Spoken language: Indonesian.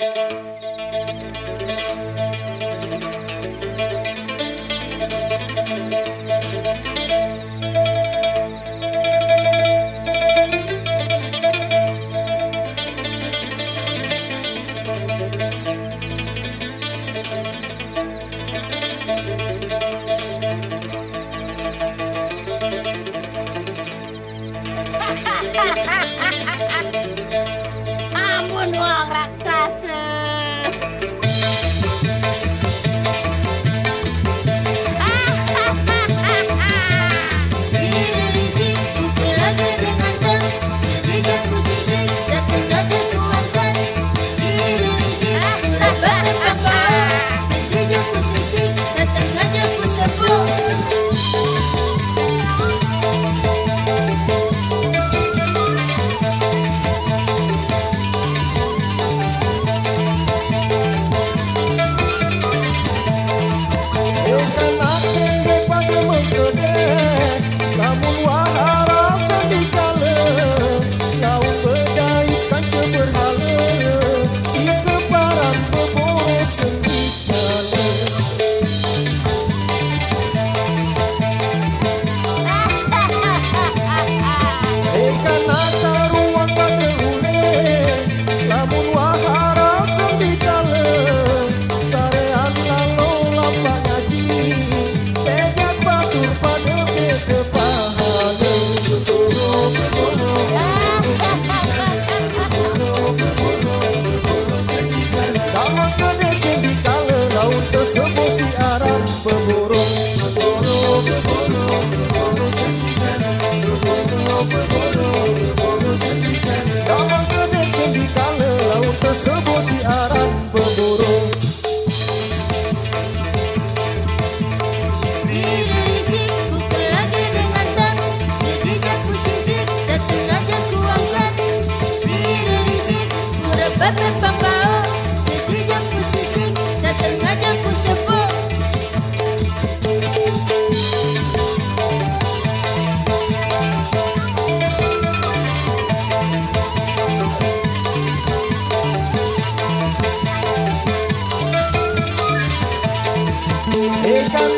Música Ku sisik, datang aja ku sepuk Ikan